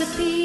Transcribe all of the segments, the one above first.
recipe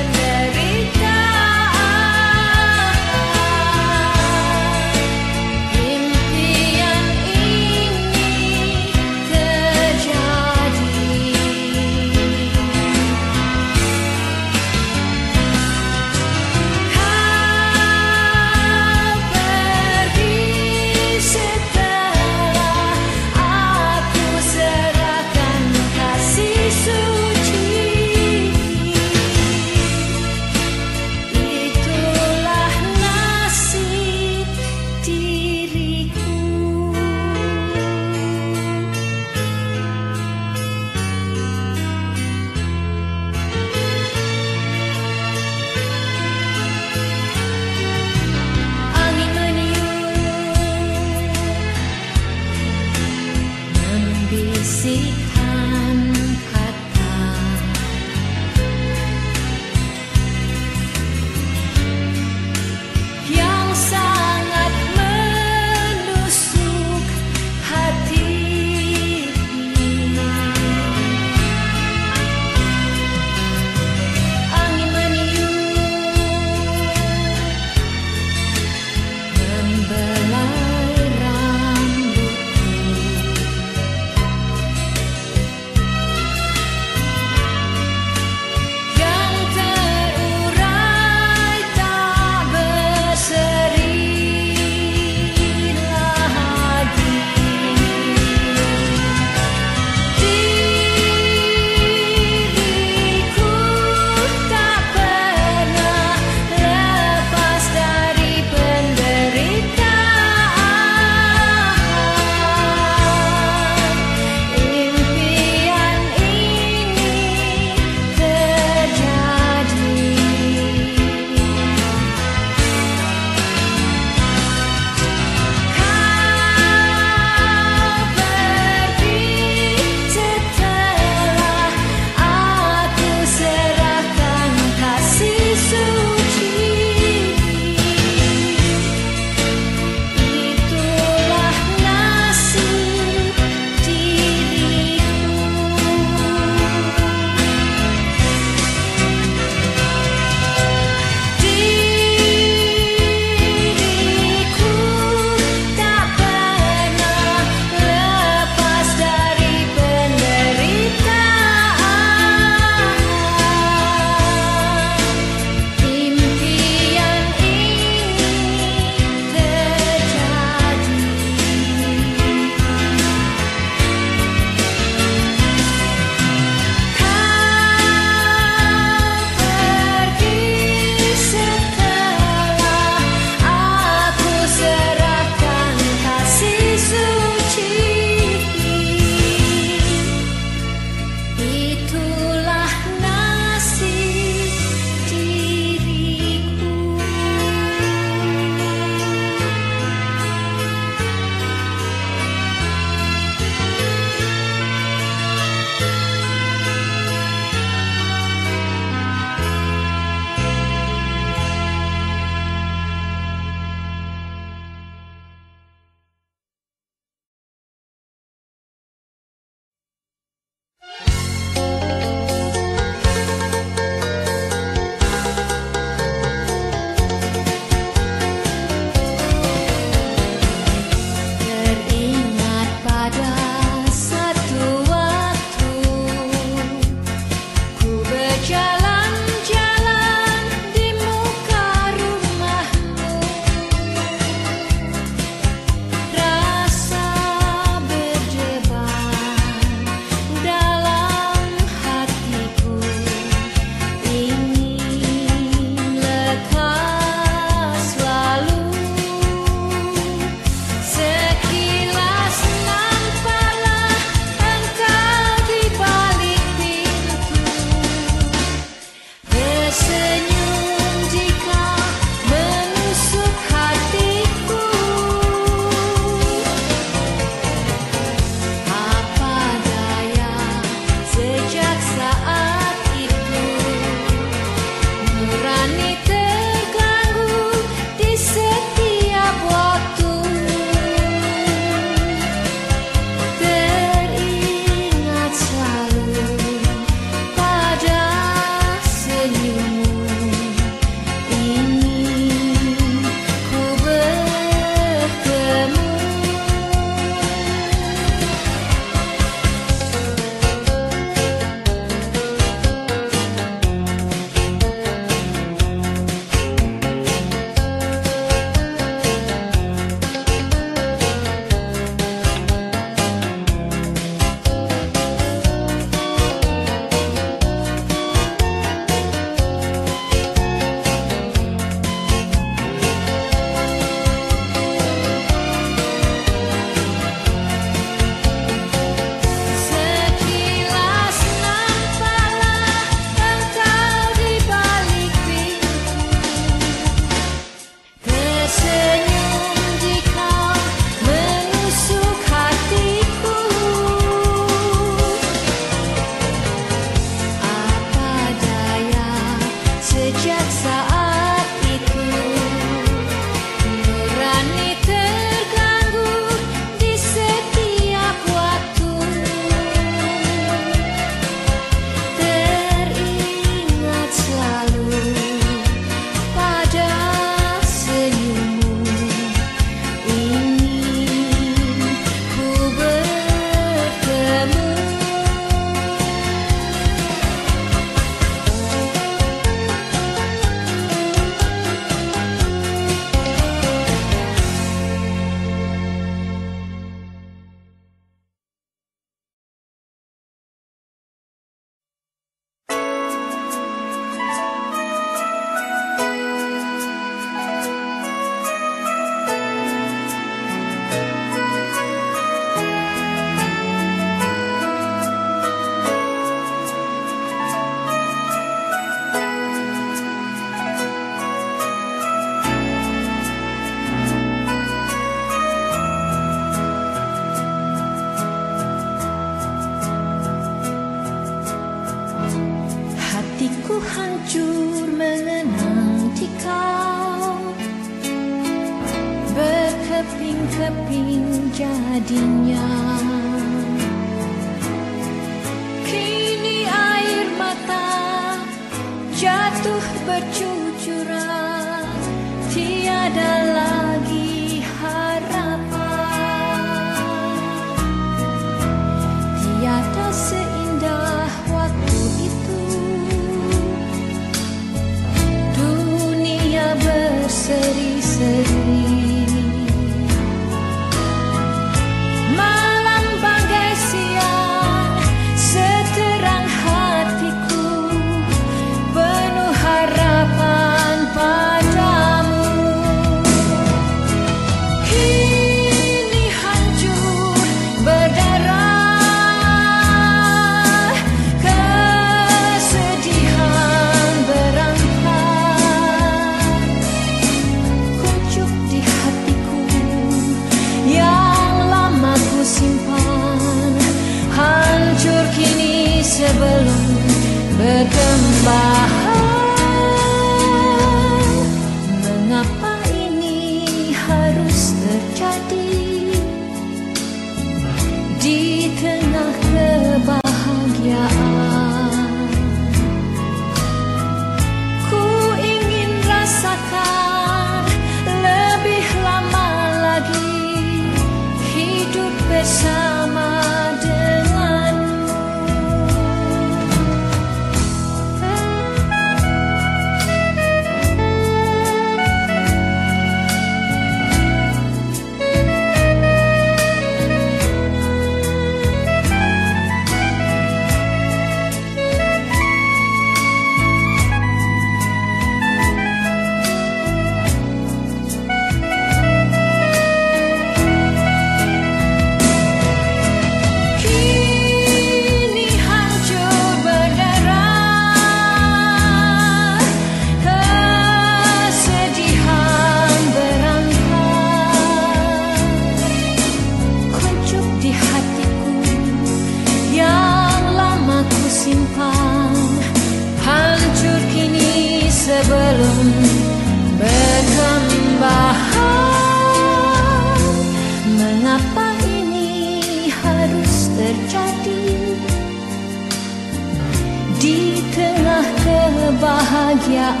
yeah.